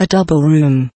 A double room.